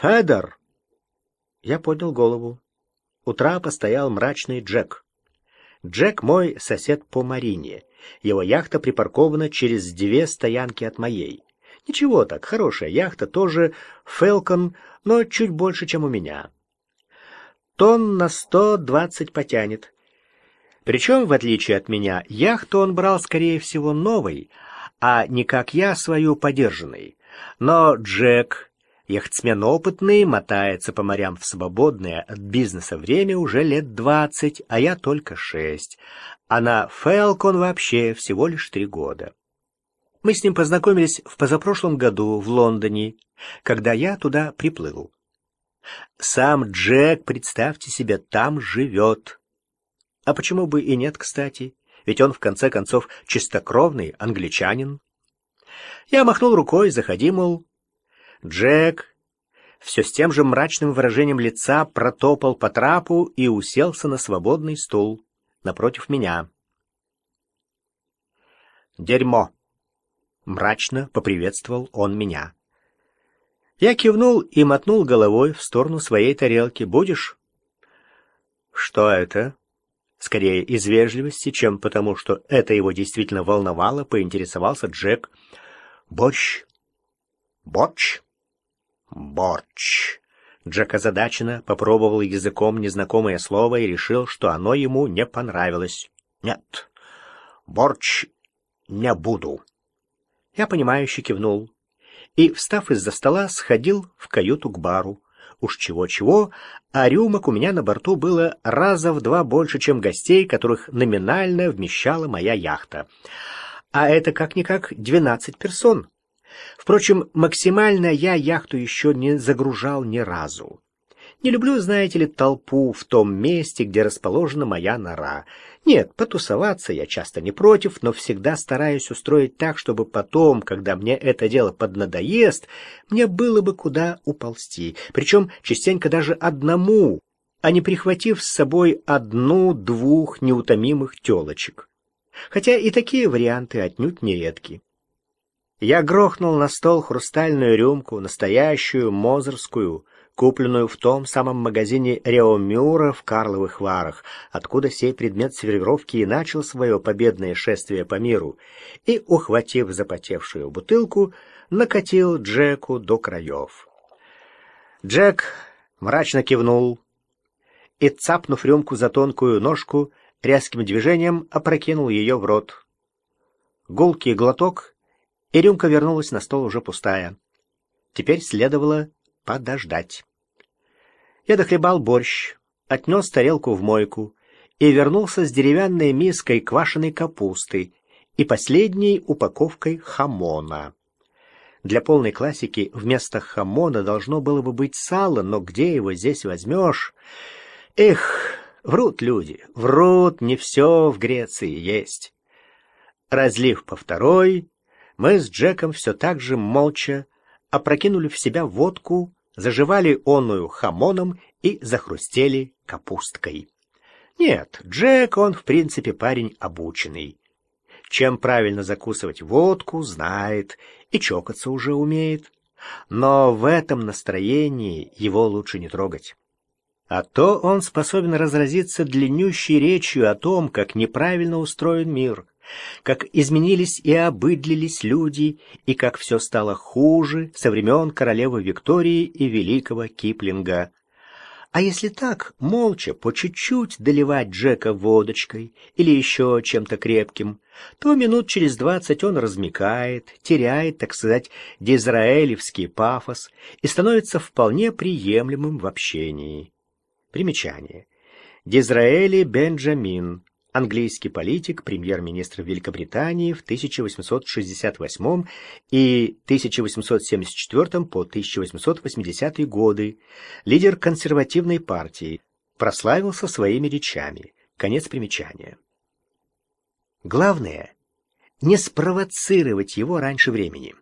Федор!» Я поднял голову. У трапа стоял мрачный Джек. Джек мой сосед по Марине. Его яхта припаркована через две стоянки от моей. Ничего так, хорошая яхта, тоже Фелкон, но чуть больше, чем у меня. Тон на сто двадцать потянет. Причем, в отличие от меня, яхту он брал, скорее всего, новой, а не как я свою подержанной. Но Джек, яхтсмен опытный, мотается по морям в свободное от бизнеса время уже лет двадцать, а я только шесть. А на Фелкон вообще всего лишь три года. Мы с ним познакомились в позапрошлом году в Лондоне, когда я туда приплыл. Сам Джек, представьте себе, там живет. А почему бы и нет, кстати? Ведь он, в конце концов, чистокровный англичанин. Я махнул рукой, заходи, мол. Джек все с тем же мрачным выражением лица протопал по трапу и уселся на свободный стул напротив меня. «Дерьмо!» Мрачно поприветствовал он меня. Я кивнул и мотнул головой в сторону своей тарелки. «Будешь?» «Что это?» Скорее из вежливости, чем потому, что это его действительно волновало, поинтересовался Джек. «Борщ». «Борщ?» «Борщ». Джек озадаченно попробовал языком незнакомое слово и решил, что оно ему не понравилось. «Нет, борщ не буду». Я понимающе кивнул и, встав из-за стола, сходил в каюту к бару. Уж чего-чего, а рюмок у меня на борту было раза в два больше, чем гостей, которых номинально вмещала моя яхта. А это как-никак двенадцать персон. Впрочем, максимально я яхту еще не загружал ни разу. Не люблю, знаете ли, толпу в том месте, где расположена моя нора. Нет, потусоваться я часто не против, но всегда стараюсь устроить так, чтобы потом, когда мне это дело поднадоест, мне было бы куда уползти. Причем частенько даже одному, а не прихватив с собой одну-двух неутомимых телочек. Хотя и такие варианты отнюдь не редки. Я грохнул на стол хрустальную рюмку, настоящую, мозерскую, купленную в том самом магазине Реомюра в Карловых Варах, откуда сей предмет сервировки и начал свое победное шествие по миру, и, ухватив запотевшую бутылку, накатил Джеку до краев. Джек мрачно кивнул и, цапнув рюмку за тонкую ножку, резким движением опрокинул ее в рот. Гулкий глоток, и рюмка вернулась на стол уже пустая. Теперь следовало подождать. Я дохлебал борщ, отнес тарелку в мойку и вернулся с деревянной миской квашеной капусты и последней упаковкой хамона. Для полной классики вместо хамона должно было бы быть сало, но где его здесь возьмешь? Эх, врут люди, врут, не все в Греции есть. Разлив по второй, мы с Джеком все так же молча опрокинули в себя водку, заживали онную хамоном и захрустели капусткой. Нет, Джек, он в принципе парень обученный. Чем правильно закусывать водку, знает, и чокаться уже умеет. Но в этом настроении его лучше не трогать. А то он способен разразиться длиннющей речью о том, как неправильно устроен мир, как изменились и обыдлились люди, и как все стало хуже со времен королевы Виктории и великого Киплинга. А если так, молча, по чуть-чуть доливать Джека водочкой или еще чем-то крепким, то минут через двадцать он размекает, теряет, так сказать, дизраэлевский пафос и становится вполне приемлемым в общении. Примечание. Дизраэли Бенджамин, английский политик, премьер-министр Великобритании в 1868 и 1874 по 1880 годы, лидер консервативной партии, прославился своими речами. Конец примечания. Главное — не спровоцировать его раньше времени.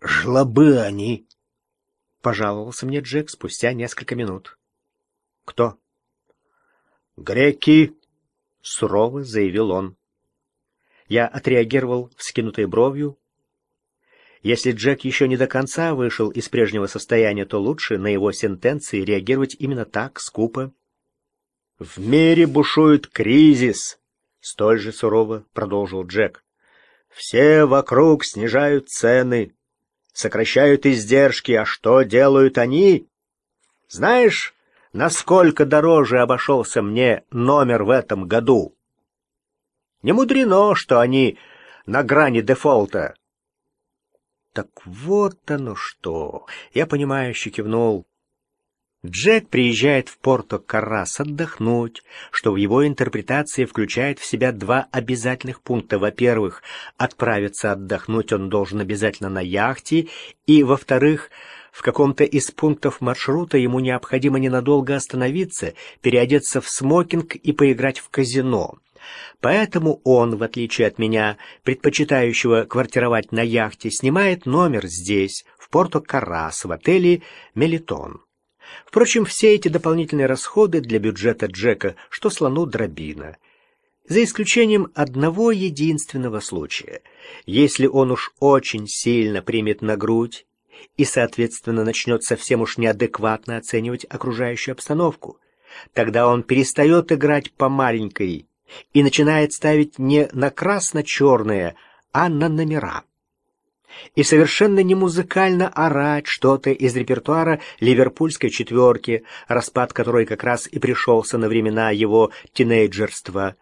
«Жлобы они!» — пожаловался мне Джек спустя несколько минут. «Кто?» «Греки!» — сурово заявил он. Я отреагировал вскинутой бровью. Если Джек еще не до конца вышел из прежнего состояния, то лучше на его сентенции реагировать именно так, скупо. «В мире бушует кризис», — столь же сурово продолжил Джек. «Все вокруг снижают цены, сокращают издержки, а что делают они? Знаешь, насколько дороже обошелся мне номер в этом году? Не мудрено, что они на грани дефолта». «Так вот оно что!» Я понимающе кивнул. Джек приезжает в Порто-Каррас отдохнуть, что в его интерпретации включает в себя два обязательных пункта. Во-первых, отправиться отдохнуть он должен обязательно на яхте, и, во-вторых, в каком-то из пунктов маршрута ему необходимо ненадолго остановиться, переодеться в смокинг и поиграть в казино. Поэтому он, в отличие от меня, предпочитающего квартировать на яхте, снимает номер здесь, в Порто-Каррас, в отеле «Мелитон». Впрочем, все эти дополнительные расходы для бюджета Джека, что слону дробина. За исключением одного единственного случая. Если он уж очень сильно примет на грудь и, соответственно, начнет совсем уж неадекватно оценивать окружающую обстановку, тогда он перестает играть по маленькой и начинает ставить не на красно-черные, а на номера. И совершенно не музыкально орать что-то из репертуара ливерпульской четверки, распад которой как раз и пришелся на времена его тинейджерства,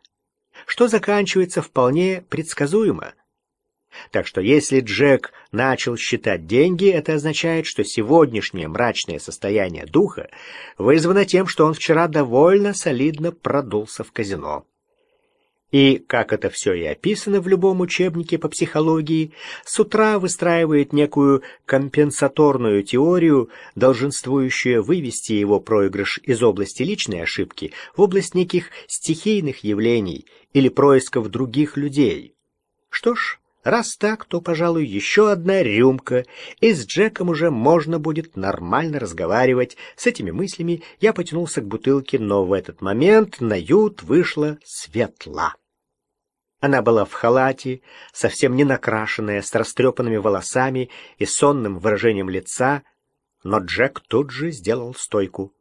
что заканчивается вполне предсказуемо. Так что если Джек начал считать деньги, это означает, что сегодняшнее мрачное состояние духа вызвано тем, что он вчера довольно солидно продулся в казино. И, как это все и описано в любом учебнике по психологии, с утра выстраивает некую компенсаторную теорию, долженствующую вывести его проигрыш из области личной ошибки в область неких стихийных явлений или происков других людей. Что ж, раз так, то, пожалуй, еще одна рюмка, и с Джеком уже можно будет нормально разговаривать. С этими мыслями я потянулся к бутылке, но в этот момент на ют вышла светла. Она была в халате, совсем не накрашенная, с растрепанными волосами и сонным выражением лица, но Джек тут же сделал стойку.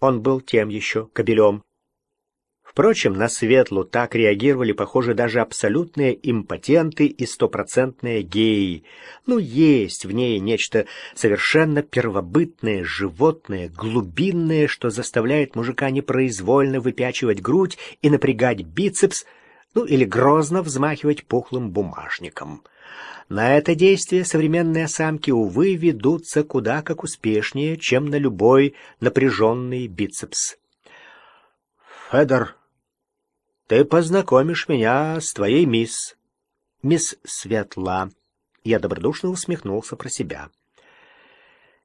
Он был тем еще кобелем. Впрочем, на Светлу так реагировали, похоже, даже абсолютные импотенты и стопроцентные геи. Ну, есть в ней нечто совершенно первобытное, животное, глубинное, что заставляет мужика непроизвольно выпячивать грудь и напрягать бицепс — ну или грозно взмахивать пухлым бумажником. На это действие современные самки, увы, ведутся куда как успешнее, чем на любой напряженный бицепс. «Федор, ты познакомишь меня с твоей мисс, мисс Светла». Я добродушно усмехнулся про себя.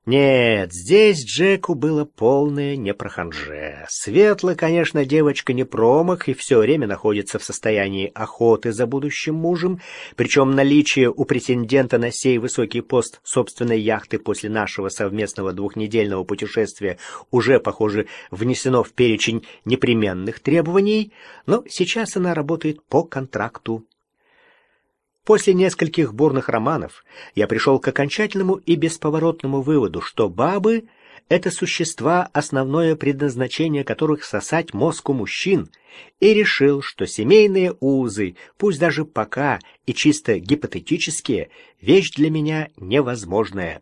Нет, здесь Джеку было полное непроханже. Светлая, конечно, девочка не промах и все время находится в состоянии охоты за будущим мужем, причем наличие у претендента на сей высокий пост собственной яхты после нашего совместного двухнедельного путешествия уже, похоже, внесено в перечень непременных требований, но сейчас она работает по контракту. После нескольких бурных романов я пришел к окончательному и бесповоротному выводу, что бабы — это существа, основное предназначение которых сосать мозг у мужчин, и решил, что семейные узы, пусть даже пока и чисто гипотетические, вещь для меня невозможная.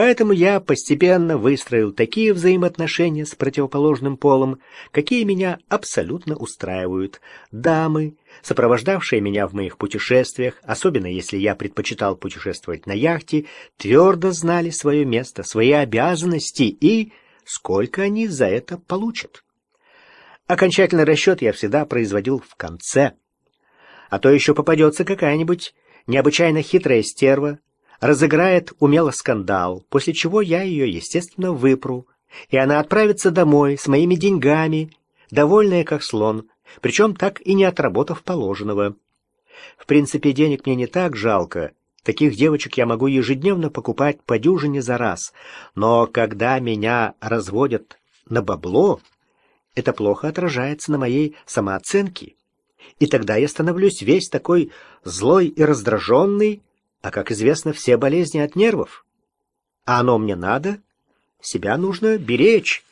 Поэтому я постепенно выстроил такие взаимоотношения с противоположным полом, какие меня абсолютно устраивают. Дамы, сопровождавшие меня в моих путешествиях, особенно если я предпочитал путешествовать на яхте, твердо знали свое место, свои обязанности и сколько они за это получат. Окончательный расчет я всегда производил в конце. А то еще попадется какая-нибудь необычайно хитрая стерва, разыграет умело скандал, после чего я ее, естественно, выпру, и она отправится домой с моими деньгами, довольная как слон, причем так и не отработав положенного. В принципе, денег мне не так жалко, таких девочек я могу ежедневно покупать по дюжине за раз, но когда меня разводят на бабло, это плохо отражается на моей самооценке, и тогда я становлюсь весь такой злой и раздраженный, А, как известно, все болезни от нервов. А оно мне надо. Себя нужно беречь.